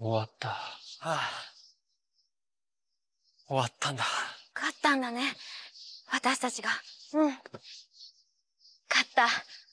終わった。はあ、終わったんだ。勝ったんだね。私たちが。うん。勝った。